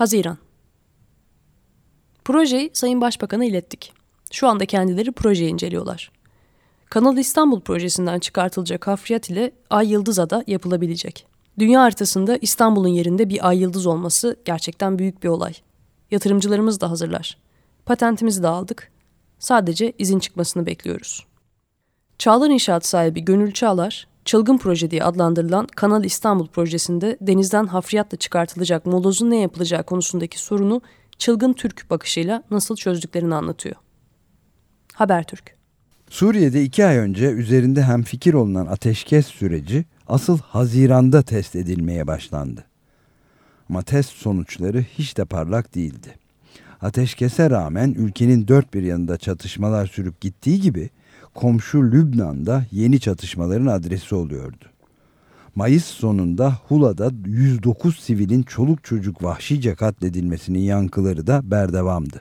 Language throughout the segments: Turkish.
Haziran Projeyi Sayın Başbakan'a ilettik. Şu anda kendileri projeyi inceliyorlar. Kanal İstanbul projesinden çıkartılacak hafriyat ile Ay Yıldız'a da yapılabilecek. Dünya haritasında İstanbul'un yerinde bir Ay Yıldız olması gerçekten büyük bir olay. Yatırımcılarımız da hazırlar. Patentimizi de aldık. Sadece izin çıkmasını bekliyoruz. Çağlar İnşaat sahibi Gönül Çağlar, Çılgın Proje diye adlandırılan Kanal İstanbul projesinde denizden hafriyatla çıkartılacak molozun ne yapılacağı konusundaki sorunu çılgın Türk bakışıyla nasıl çözdüklerini anlatıyor. Habertürk Suriye'de iki ay önce üzerinde hem fikir olunan ateşkes süreci asıl Haziran'da test edilmeye başlandı. Ama test sonuçları hiç de parlak değildi. Ateşkese rağmen ülkenin dört bir yanında çatışmalar sürüp gittiği gibi komşu Lübnan'da yeni çatışmaların adresi oluyordu. Mayıs sonunda Hula'da 109 sivilin çoluk çocuk vahşice katledilmesinin yankıları da berdevamdı.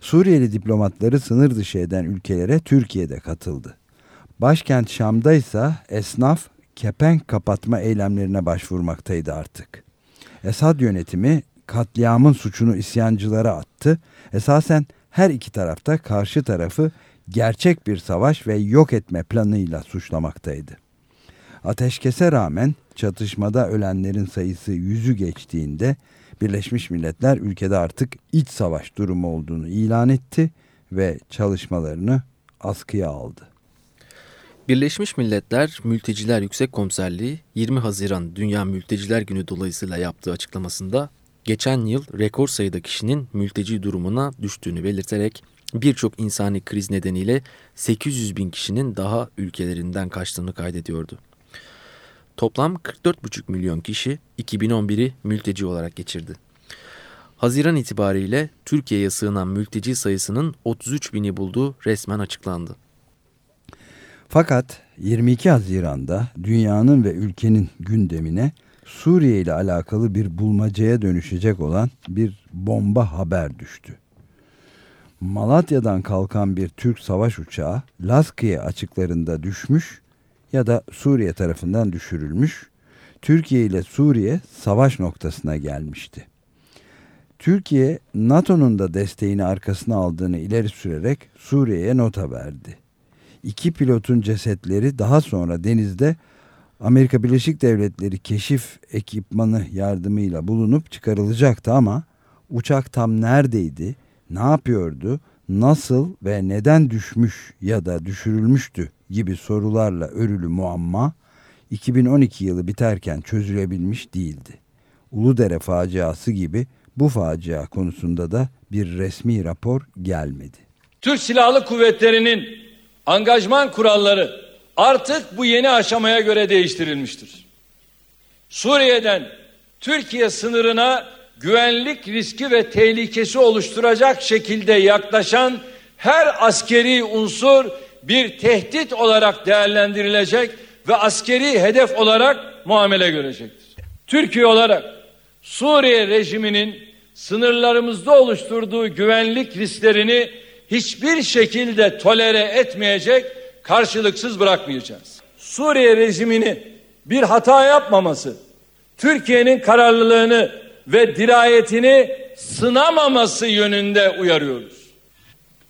Suriyeli diplomatları sınır dışı eden ülkelere Türkiye'de katıldı. Başkent Şam'da ise esnaf kepenk kapatma eylemlerine başvurmaktaydı artık. Esad yönetimi katliamın suçunu isyancılara attı. Esasen her iki tarafta karşı tarafı gerçek bir savaş ve yok etme planıyla suçlamaktaydı. Ateşkese rağmen çatışmada ölenlerin sayısı yüzü geçtiğinde Birleşmiş Milletler ülkede artık iç savaş durumu olduğunu ilan etti ve çalışmalarını askıya aldı. Birleşmiş Milletler Mülteciler Yüksek Komiserliği 20 Haziran Dünya Mülteciler Günü dolayısıyla yaptığı açıklamasında geçen yıl rekor sayıda kişinin mülteci durumuna düştüğünü belirterek birçok insani kriz nedeniyle 800 bin kişinin daha ülkelerinden kaçtığını kaydediyordu. Toplam 44,5 milyon kişi 2011'i mülteci olarak geçirdi. Haziran itibariyle Türkiye'ye sığınan mülteci sayısının 33 bini bulduğu resmen açıklandı. Fakat 22 Haziran'da dünyanın ve ülkenin gündemine Suriye ile alakalı bir bulmacaya dönüşecek olan bir bomba haber düştü. Malatya'dan kalkan bir Türk savaş uçağı Laskiye açıklarında düşmüş ya da Suriye tarafından düşürülmüş. Türkiye ile Suriye savaş noktasına gelmişti. Türkiye NATO'nun da desteğini arkasına aldığını ileri sürerek Suriye'ye nota verdi. İki pilotun cesetleri daha sonra denizde Amerika Birleşik Devletleri keşif ekipmanı yardımıyla bulunup çıkarılacaktı ama uçak tam neredeydi, ne yapıyordu, nasıl ve neden düşmüş ya da düşürülmüştü gibi sorularla örülü muamma 2012 yılı biterken çözülebilmiş değildi. Uludere faciası gibi bu facia konusunda da bir resmi rapor gelmedi. Türk Silahlı Kuvvetleri'nin angajman kuralları artık bu yeni aşamaya göre değiştirilmiştir. Suriye'den Türkiye sınırına güvenlik riski ve tehlikesi oluşturacak şekilde yaklaşan her askeri unsur bir tehdit olarak değerlendirilecek ve askeri hedef olarak muamele görecektir. Türkiye olarak Suriye rejiminin sınırlarımızda oluşturduğu güvenlik risklerini hiçbir şekilde tolere etmeyecek, karşılıksız bırakmayacağız. Suriye rejimini bir hata yapmaması, Türkiye'nin kararlılığını ve dirayetini sınamaması yönünde uyarıyoruz.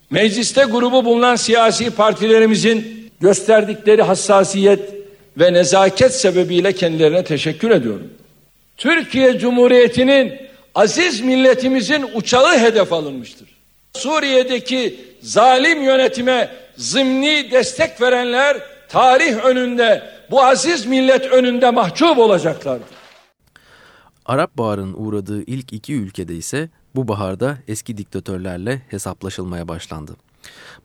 Mecliste grubu bulunan siyasi partilerimizin gösterdikleri hassasiyet ve nezaket sebebiyle kendilerine teşekkür ediyorum. Türkiye Cumhuriyeti'nin aziz milletimizin uçağı hedef alınmıştır. Suriye'deki zalim yönetime zımni destek verenler tarih önünde bu aziz millet önünde mahcup olacaklardır. Arap Baharı'nın uğradığı ilk iki ülkede ise bu baharda eski diktatörlerle hesaplaşılmaya başlandı.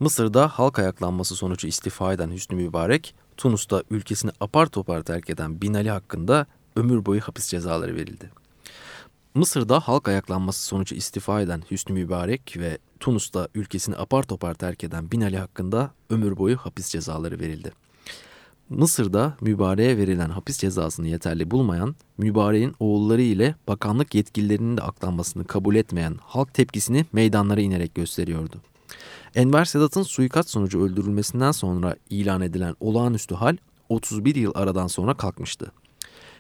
Mısır'da halk ayaklanması sonucu istifa eden Hüsnü Mübarek, Tunus'ta ülkesini apar topar terk eden Bin Ali hakkında ömür boyu hapis cezaları verildi. Mısır'da halk ayaklanması sonucu istifa eden Hüsnü Mübarek ve Tunus'ta ülkesini apar topar terk eden Bin Ali hakkında ömür boyu hapis cezaları verildi. Mısır'da mübareğe verilen hapis cezasını yeterli bulmayan, mübareğin oğulları ile bakanlık yetkililerinin de aklanmasını kabul etmeyen halk tepkisini meydanlara inerek gösteriyordu. Enver Sedat'ın suikast sonucu öldürülmesinden sonra ilan edilen olağanüstü hal 31 yıl aradan sonra kalkmıştı.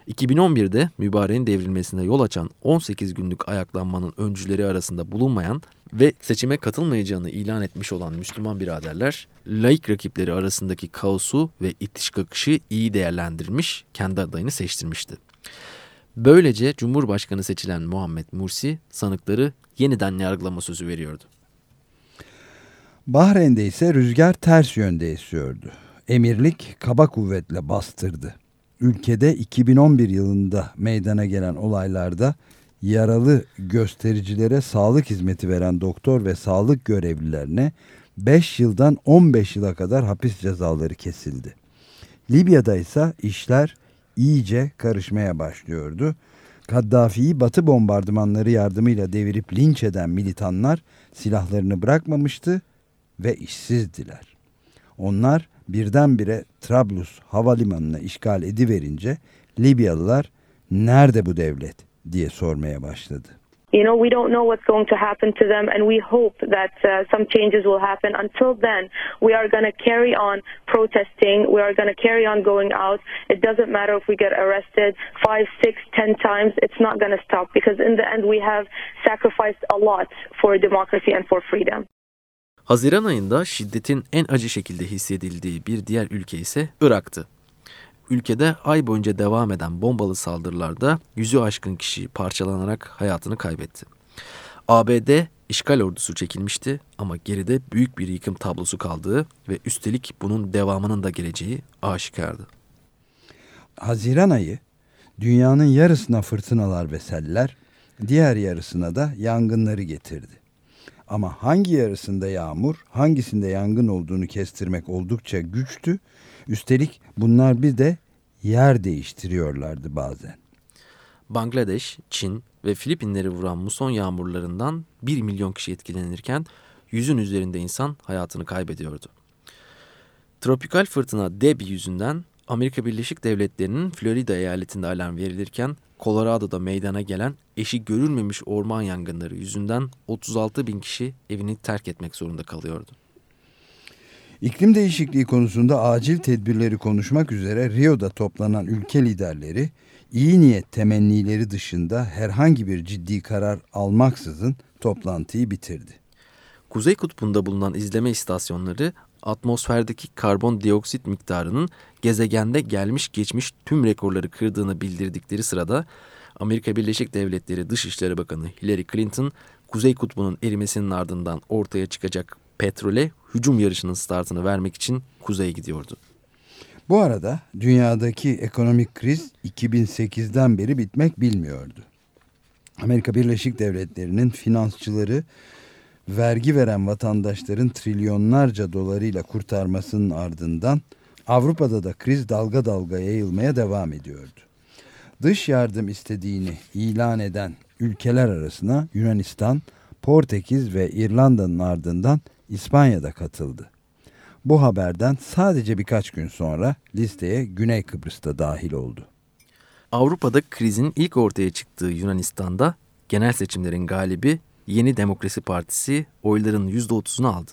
2011'de mübareğin devrilmesine yol açan 18 günlük ayaklanmanın öncüleri arasında bulunmayan ve seçime katılmayacağını ilan etmiş olan Müslüman biraderler, laik rakipleri arasındaki kaosu ve itiş kakışı iyi değerlendirmiş, kendi adayını seçtirmişti. Böylece Cumhurbaşkanı seçilen Muhammed Mursi sanıkları yeniden yargılama sözü veriyordu. Bahreyn'de ise rüzgar ters yönde esiyordu. Emirlik kaba kuvvetle bastırdı. Ülkede 2011 yılında meydana gelen olaylarda yaralı göstericilere sağlık hizmeti veren doktor ve sağlık görevlilerine 5 yıldan 15 yıla kadar hapis cezaları kesildi. Libya'da ise işler iyice karışmaya başlıyordu. Kaddafi'yi batı bombardımanları yardımıyla devirip linç eden militanlar silahlarını bırakmamıştı ve işsizdiler. Onlar birdenbire Trablus havalimanını işgal ediverince Libyalılar nerede bu devlet diye sormaya başladı. You know, we don't know what's going to happen to them, and we hope that uh, some changes will happen. Until then, we are going to carry on protesting. We are going to carry on going out. It doesn't matter if we get arrested five, six, ten times. It's not going to stop because in the end, we have sacrificed a lot for democracy and for freedom. Haziran ayında şiddetin en acı şekilde hissedildiği bir diğer ülke ise Irak'tı. Ülkede ay boyunca devam eden bombalı saldırılarda yüzü aşkın kişi parçalanarak hayatını kaybetti. ABD işgal ordusu çekilmişti ama geride büyük bir yıkım tablosu kaldığı ve üstelik bunun devamının da geleceği aşikardı. Haziran ayı dünyanın yarısına fırtınalar ve seller, diğer yarısına da yangınları getirdi. Ama hangi yarısında yağmur, hangisinde yangın olduğunu kestirmek oldukça güçtü. Üstelik bunlar bir de yer değiştiriyorlardı bazen. Bangladeş, Çin ve Filipinleri vuran muson yağmurlarından 1 milyon kişi etkilenirken yüzün üzerinde insan hayatını kaybediyordu. Tropikal fırtına Debbie yüzünden Amerika Birleşik Devletleri'nin Florida eyaletinde alarm verilirken Colorado'da meydana gelen eşi görülmemiş orman yangınları yüzünden 36 bin kişi evini terk etmek zorunda kalıyordu. İklim değişikliği konusunda acil tedbirleri konuşmak üzere Rio'da toplanan ülke liderleri iyi niyet temennileri dışında herhangi bir ciddi karar almaksızın toplantıyı bitirdi. Kuzey kutbunda bulunan izleme istasyonları atmosferdeki karbondioksit miktarının gezegende gelmiş geçmiş tüm rekorları kırdığını bildirdikleri sırada Amerika Birleşik Devletleri Dışişleri Bakanı Hillary Clinton, Kuzey Kutbu'nun erimesinin ardından ortaya çıkacak petrole hücum yarışının startını vermek için kuzeye gidiyordu. Bu arada dünyadaki ekonomik kriz 2008'den beri bitmek bilmiyordu. Amerika Birleşik Devletleri'nin finansçıları vergi veren vatandaşların trilyonlarca dolarıyla kurtarmasının ardından Avrupa'da da kriz dalga dalga yayılmaya devam ediyordu. Dış yardım istediğini ilan eden ülkeler arasına Yunanistan, Portekiz ve İrlanda'nın ardından İspanya'da katıldı. Bu haberden sadece birkaç gün sonra listeye Güney Kıbrıs'ta dahil oldu. Avrupa'da krizin ilk ortaya çıktığı Yunanistan'da genel seçimlerin galibi Yeni Demokrasi Partisi oyların %30'unu aldı.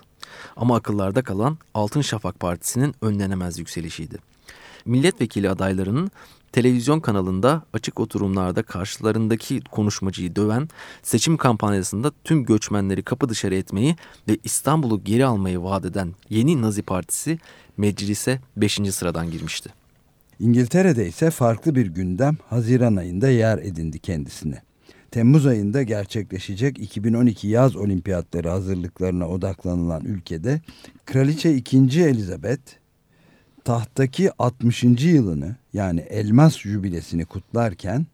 Ama akıllarda kalan Altın Şafak Partisi'nin önlenemez yükselişiydi. Milletvekili adaylarının televizyon kanalında açık oturumlarda karşılarındaki konuşmacıyı döven, seçim kampanyasında tüm göçmenleri kapı dışarı etmeyi ve İstanbul'u geri almayı vaat eden Yeni Nazi Partisi meclise 5. sıradan girmişti. İngiltere'de ise farklı bir gündem Haziran ayında yer edindi kendisine. Temmuz ayında gerçekleşecek 2012 yaz olimpiyatları hazırlıklarına odaklanılan ülkede Kraliçe 2. Elizabeth tahttaki 60. yılını yani elmas jübilesini kutlarken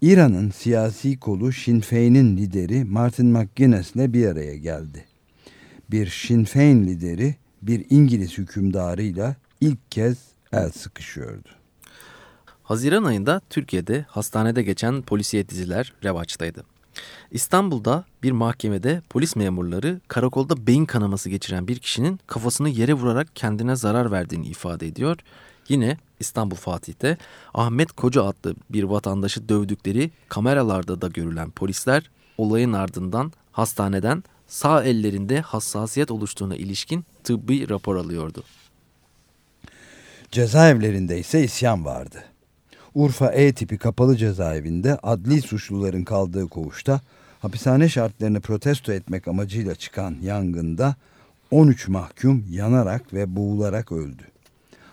İran'ın siyasi kolu Sinn Féin'in lideri Martin McGuinness ile bir araya geldi. Bir Sinn Féin lideri bir İngiliz hükümdarıyla ilk kez el sıkışıyordu. Haziran ayında Türkiye'de hastanede geçen polisiye diziler revaçtaydı. İstanbul'da bir mahkemede polis memurları karakolda beyin kanaması geçiren bir kişinin kafasını yere vurarak kendine zarar verdiğini ifade ediyor. Yine İstanbul Fatih'te Ahmet Koca adlı bir vatandaşı dövdükleri kameralarda da görülen polisler olayın ardından hastaneden sağ ellerinde hassasiyet oluştuğuna ilişkin tıbbi rapor alıyordu. Cezaevlerinde ise isyan vardı. Urfa E tipi kapalı cezaevinde adli suçluların kaldığı koğuşta hapishane şartlarını protesto etmek amacıyla çıkan yangında 13 mahkum yanarak ve boğularak öldü.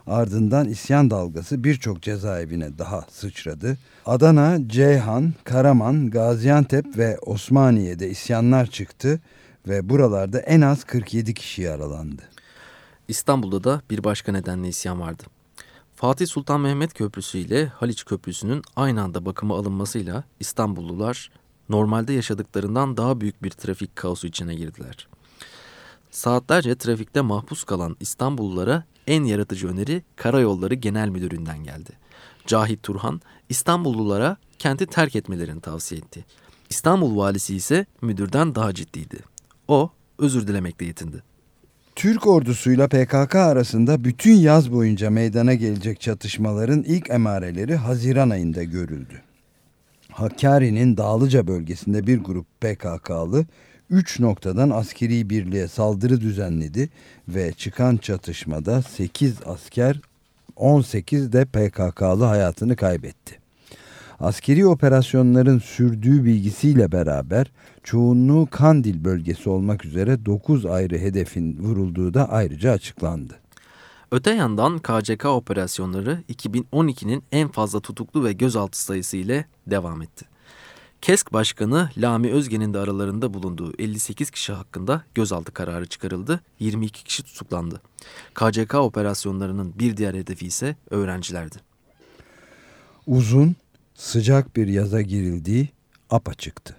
Ardından isyan dalgası birçok cezaevine daha sıçradı. Adana, Ceyhan, Karaman, Gaziantep ve Osmaniye'de isyanlar çıktı ve buralarda en az 47 kişi yaralandı. İstanbul'da da bir başka nedenle isyan vardı. Fatih Sultan Mehmet Köprüsü ile Haliç Köprüsü'nün aynı anda bakıma alınmasıyla İstanbullular normalde yaşadıklarından daha büyük bir trafik kaosu içine girdiler. Saatlerce trafikte mahpus kalan İstanbullulara en yaratıcı öneri Karayolları Genel Müdürü'nden geldi. Cahit Turhan İstanbullulara kenti terk etmelerini tavsiye etti. İstanbul valisi ise müdürden daha ciddiydi. O özür dilemekle yetindi. Türk ordusuyla PKK arasında bütün yaz boyunca meydana gelecek çatışmaların ilk emareleri Haziran ayında görüldü. Hakkari'nin Dağlıca bölgesinde bir grup PKK'lı 3 noktadan askeri birliğe saldırı düzenledi ve çıkan çatışmada 8 asker 18 de PKK'lı hayatını kaybetti. Askeri operasyonların sürdüğü bilgisiyle beraber çoğunluğu Kandil bölgesi olmak üzere 9 ayrı hedefin vurulduğu da ayrıca açıklandı. Öte yandan KCK operasyonları 2012'nin en fazla tutuklu ve gözaltı sayısı ile devam etti. KESK Başkanı Lami Özge'nin de aralarında bulunduğu 58 kişi hakkında gözaltı kararı çıkarıldı, 22 kişi tutuklandı. KCK operasyonlarının bir diğer hedefi ise öğrencilerdi. Uzun, sıcak bir yaza girildiği apaçıktı.